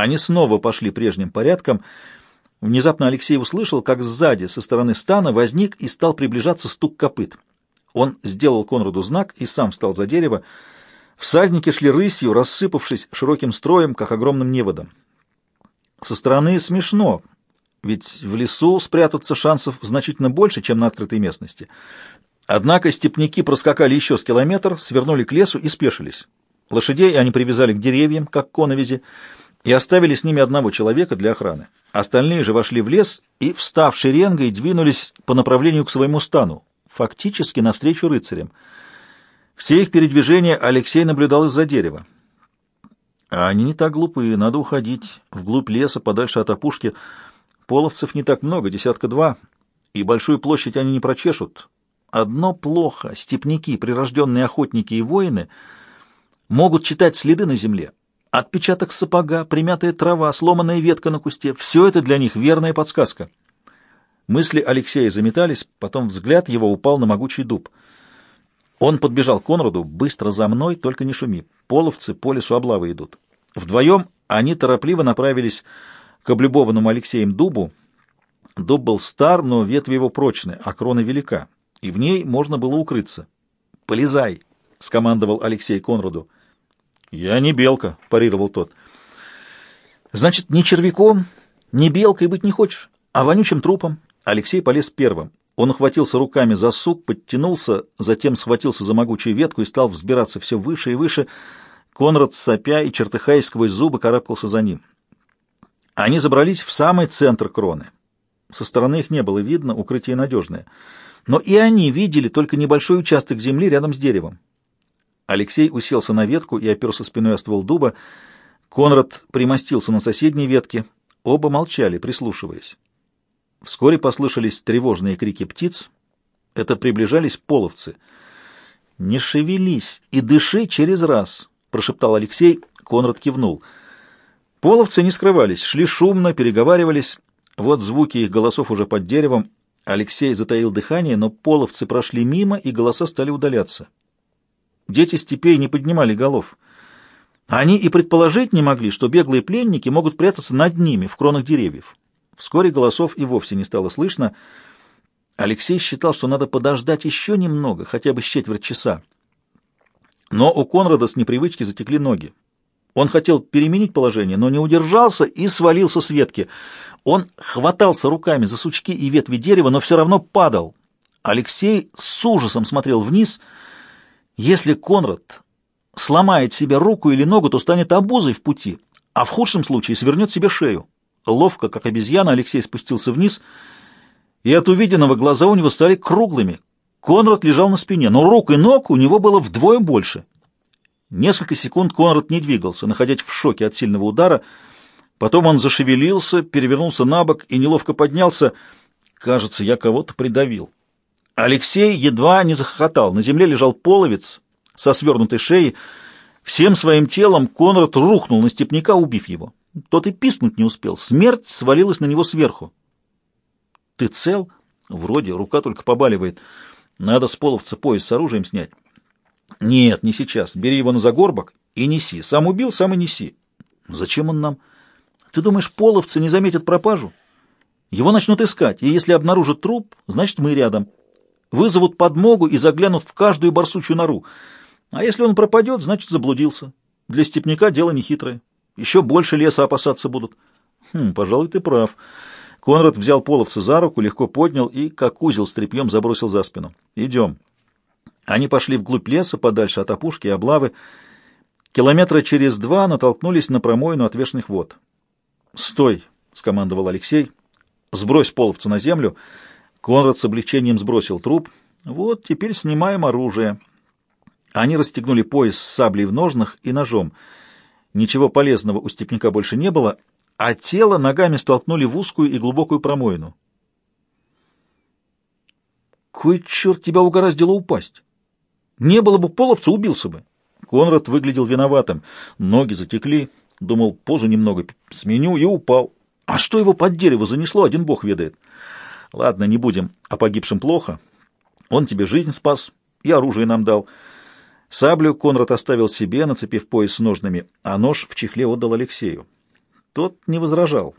Они снова пошли прежним порядком. Внезапно Алексей услышал, как сзади, со стороны стана, возник и стал приближаться стук копыт. Он сделал Конраду знак и сам встал за дерево. Всадники шли рысью, рассыпавшись широким строем, как огромным неводом. Со стороны смешно, ведь в лесу спрятаться шансов значительно больше, чем на открытой местности. Однако степняки проскакали еще с километр, свернули к лесу и спешились. Лошадей они привязали к деревьям, как коновизи, и оставили с ними одного человека для охраны. Остальные же вошли в лес и, встав шеренгой, двинулись по направлению к своему стану, фактически навстречу рыцарям. Все их передвижения Алексей наблюдал из-за дерева. А они не так глупые, надо уходить вглубь леса, подальше от опушки. Половцев не так много, десятка два, и большую площадь они не прочешут. Одно плохо — степняки, прирожденные охотники и воины, могут читать следы на земле. Отпечаток сапога, примятая трава, сломанная ветка на кусте — все это для них верная подсказка. Мысли Алексея заметались, потом взгляд его упал на могучий дуб. Он подбежал к Конраду, быстро за мной, только не шуми. Половцы по лесу облавы идут. Вдвоем они торопливо направились к облюбованному Алексеем дубу. Дуб был стар, но ветви его прочны, а крона велика, и в ней можно было укрыться. «Полезай!» — скомандовал Алексей Конраду. «Я не белка», — парировал тот. «Значит, ни червяком, ни белкой быть не хочешь, а вонючим трупом?» Алексей полез первым. Он ухватился руками за сук, подтянулся, затем схватился за могучую ветку и стал взбираться все выше и выше. Конрад, сопя и чертыхаясь сквозь зубы, карабкался за ним. Они забрались в самый центр кроны. Со стороны их не было видно, укрытие надежное. Но и они видели только небольшой участок земли рядом с деревом. Алексей уселся на ветку и оперся спиной о ствол дуба. Конрад примостился на соседней ветке. Оба молчали, прислушиваясь. Вскоре послышались тревожные крики птиц. Это приближались половцы. «Не шевелись и дыши через раз», — прошептал Алексей. Конрад кивнул — Половцы не скрывались, шли шумно, переговаривались. Вот звуки их голосов уже под деревом. Алексей затаил дыхание, но половцы прошли мимо, и голоса стали удаляться. Дети степей не поднимали голов. Они и предположить не могли, что беглые пленники могут прятаться над ними, в кронах деревьев. Вскоре голосов и вовсе не стало слышно. Алексей считал, что надо подождать еще немного, хотя бы с четверть часа. Но у Конрада с непривычки затекли ноги. Он хотел переменить положение, но не удержался и свалился с ветки. Он хватался руками за сучки и ветви дерева, но все равно падал. Алексей с ужасом смотрел вниз. Если Конрад сломает себе руку или ногу, то станет обузой в пути, а в худшем случае свернет себе шею. Ловко, как обезьяна, Алексей спустился вниз, и от увиденного глаза у него стали круглыми. Конрад лежал на спине, но рук и ног у него было вдвое больше. Несколько секунд Конрад не двигался, находясь в шоке от сильного удара. Потом он зашевелился, перевернулся на бок и неловко поднялся. Кажется, я кого-то придавил. Алексей едва не захохотал. На земле лежал половец со свернутой шеей. Всем своим телом Конрад рухнул на степняка, убив его. Тот и писнуть не успел. Смерть свалилась на него сверху. «Ты цел?» «Вроде, рука только побаливает. Надо с половца пояс с оружием снять». Нет, не сейчас. Бери его на загорбок и неси. Сам убил, сам и неси. Зачем он нам? Ты думаешь, половцы не заметят пропажу? Его начнут искать, и если обнаружат труп, значит, мы рядом. Вызовут подмогу и заглянут в каждую барсучью нору. А если он пропадет, значит, заблудился. Для степняка дело нехитрое. Еще больше леса опасаться будут. Хм, пожалуй, ты прав. Конрад взял половца за руку, легко поднял и, как узел с тряпьем, забросил за спину. Идем. Они пошли вглубь леса, подальше от опушки и облавы. Километра через два натолкнулись на промоину отвешенных вод. «Стой!» — скомандовал Алексей. «Сбрось половцу на землю». Конрад с облегчением сбросил труп. «Вот, теперь снимаем оружие». Они расстегнули пояс с саблей в ножнах и ножом. Ничего полезного у степняка больше не было, а тело ногами столкнули в узкую и глубокую промоину. «Кой черт тебя угораздило упасть?» Не было бы половца, убился бы. Конрад выглядел виноватым. Ноги затекли. Думал, позу немного сменю и упал. А что его под дерево занесло, один бог ведает. Ладно, не будем. О погибшем плохо. Он тебе жизнь спас и оружие нам дал. Саблю Конрад оставил себе, нацепив пояс с ножными, а нож в чехле отдал Алексею. Тот не возражал.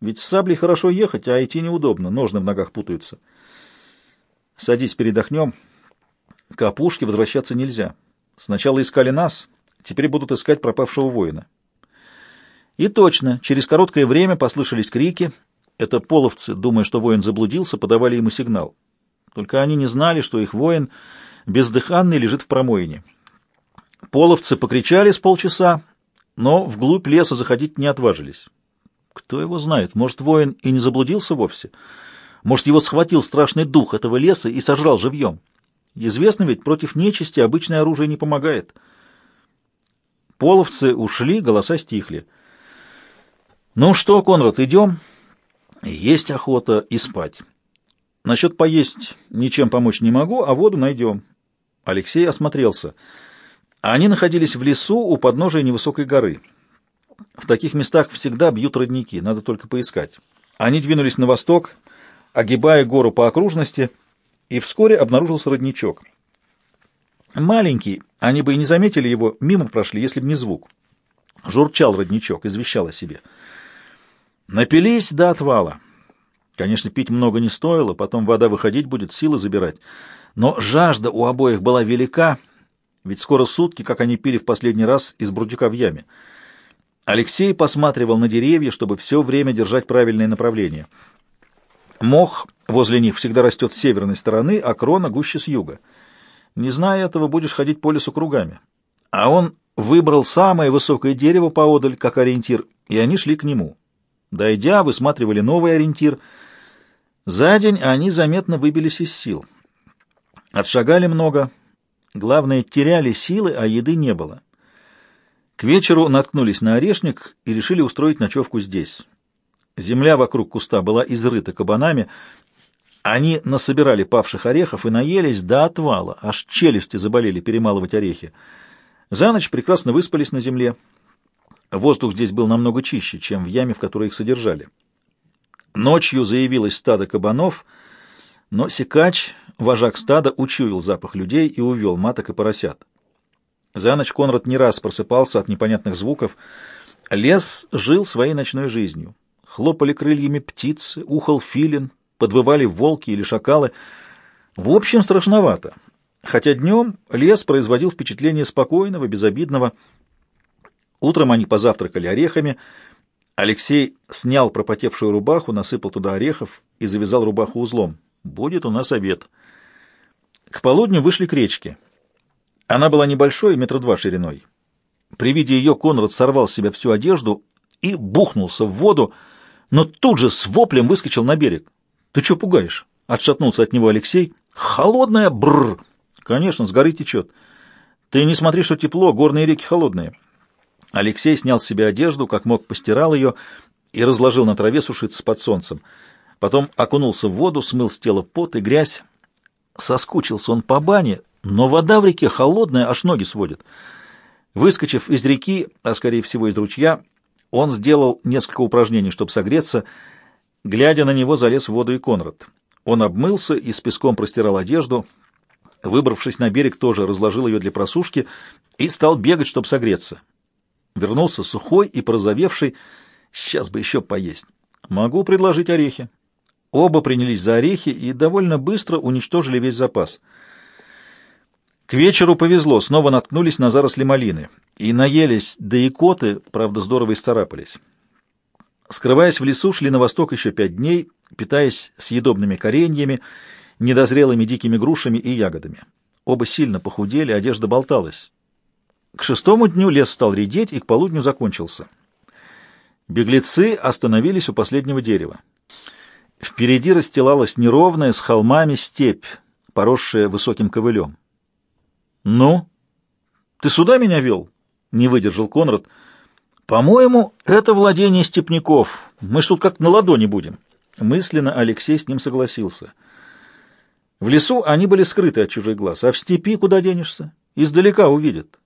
Ведь с саблей хорошо ехать, а идти неудобно, ножны в ногах путаются. Садись, передохнем. К опушке возвращаться нельзя. Сначала искали нас, теперь будут искать пропавшего воина. И точно, через короткое время послышались крики. Это половцы, думая, что воин заблудился, подавали ему сигнал. Только они не знали, что их воин бездыханный лежит в промоине. Половцы покричали с полчаса, но вглубь леса заходить не отважились. Кто его знает, может, воин и не заблудился вовсе? Может, его схватил страшный дух этого леса и сожрал живьем? Известно ведь, против нечисти обычное оружие не помогает. Половцы ушли, голоса стихли. «Ну что, Конрад, идем?» «Есть охота и спать. Насчет поесть ничем помочь не могу, а воду найдем». Алексей осмотрелся. Они находились в лесу у подножия невысокой горы. В таких местах всегда бьют родники, надо только поискать. Они двинулись на восток, огибая гору по окружности, и вскоре обнаружился родничок. Маленький, они бы и не заметили его, мимо прошли, если бы не звук. Журчал родничок, извещал о себе. Напились до отвала. Конечно, пить много не стоило, потом вода выходить будет, силы забирать. Но жажда у обоих была велика, ведь скоро сутки, как они пили в последний раз из брудика в яме. Алексей посматривал на деревья, чтобы все время держать правильное направление. Мох возле них всегда растет с северной стороны, а крона гуще с юга. Не зная этого, будешь ходить по лесу кругами. А он выбрал самое высокое дерево поодаль, как ориентир, и они шли к нему. Дойдя, высматривали новый ориентир. За день они заметно выбились из сил. Отшагали много. Главное, теряли силы, а еды не было. К вечеру наткнулись на орешник и решили устроить ночевку здесь. Земля вокруг куста была изрыта кабанами. Они насобирали павших орехов и наелись до отвала, аж челюсти заболели перемалывать орехи. За ночь прекрасно выспались на земле. Воздух здесь был намного чище, чем в яме, в которой их содержали. Ночью заявилось стадо кабанов, но Сикач, вожак стада, учуял запах людей и увел маток и поросят. За ночь Конрад не раз просыпался от непонятных звуков. Лес жил своей ночной жизнью. Хлопали крыльями птицы, ухал филин, подвывали волки или шакалы. В общем, страшновато. Хотя днем лес производил впечатление спокойного, безобидного. Утром они позавтракали орехами. Алексей снял пропотевшую рубаху, насыпал туда орехов и завязал рубаху узлом. «Будет у нас обед». К полудню вышли к речке. Она была небольшой, метра два шириной. При виде ее Конрад сорвал с себя всю одежду и бухнулся в воду, но тут же с воплем выскочил на берег. «Ты что пугаешь?» — отшатнулся от него Алексей. «Холодная, бррр!» «Конечно, с горы течет. Ты не смотри, что тепло, горные реки холодные». Алексей снял с себя одежду, как мог постирал ее и разложил на траве сушиться под солнцем. Потом окунулся в воду, смыл с тела пот и грязь. Соскучился он по бане, но вода в реке холодная, аж ноги сводит. Выскочив из реки, а скорее всего из ручья, он сделал несколько упражнений, чтобы согреться. Глядя на него, залез в воду и Конрад. Он обмылся и с песком простирал одежду. Выбравшись на берег, тоже разложил ее для просушки и стал бегать, чтобы согреться. Вернулся сухой и прозовевший. Сейчас бы еще поесть. Могу предложить орехи. Оба принялись за орехи и довольно быстро уничтожили весь запас — к вечеру повезло, снова наткнулись на заросли малины. И наелись, да и коты, правда, здорово исцарапались. Скрываясь в лесу, шли на восток еще пять дней, питаясь съедобными кореньями, недозрелыми дикими грушами и ягодами. Оба сильно похудели, одежда болталась. К шестому дню лес стал редеть и к полудню закончился. Беглецы остановились у последнего дерева. Впереди расстилалась неровная с холмами степь, поросшая высоким ковылем. «Ну? Ты сюда меня вел?» — не выдержал Конрад. «По-моему, это владение степняков. Мы ж тут как на ладони будем». Мысленно Алексей с ним согласился. В лесу они были скрыты от чужих глаз, а в степи куда денешься? Издалека увидят.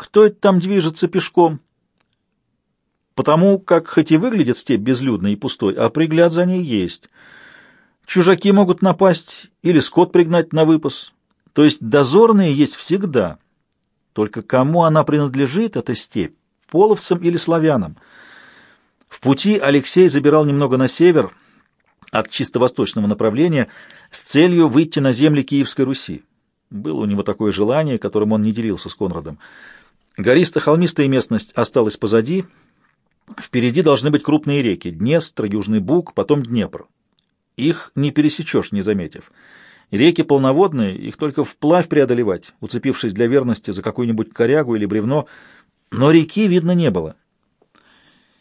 Кто это там движется пешком? Потому как хоть и выглядит степь безлюдной и пустой, а пригляд за ней есть. Чужаки могут напасть или скот пригнать на выпас, то есть дозорные есть всегда. Только кому она принадлежит, эта степь, половцам или славянам? В пути Алексей забирал немного на север от чисто восточного направления с целью выйти на земли Киевской Руси. Было у него такое желание, которым он не делился с Конрадом. Гористо-холмистая местность осталась позади. Впереди должны быть крупные реки — Днестр, Южный Буг, потом Днепр. Их не пересечешь, не заметив. Реки полноводные, их только вплавь преодолевать, уцепившись для верности за какую-нибудь корягу или бревно, но реки видно не было —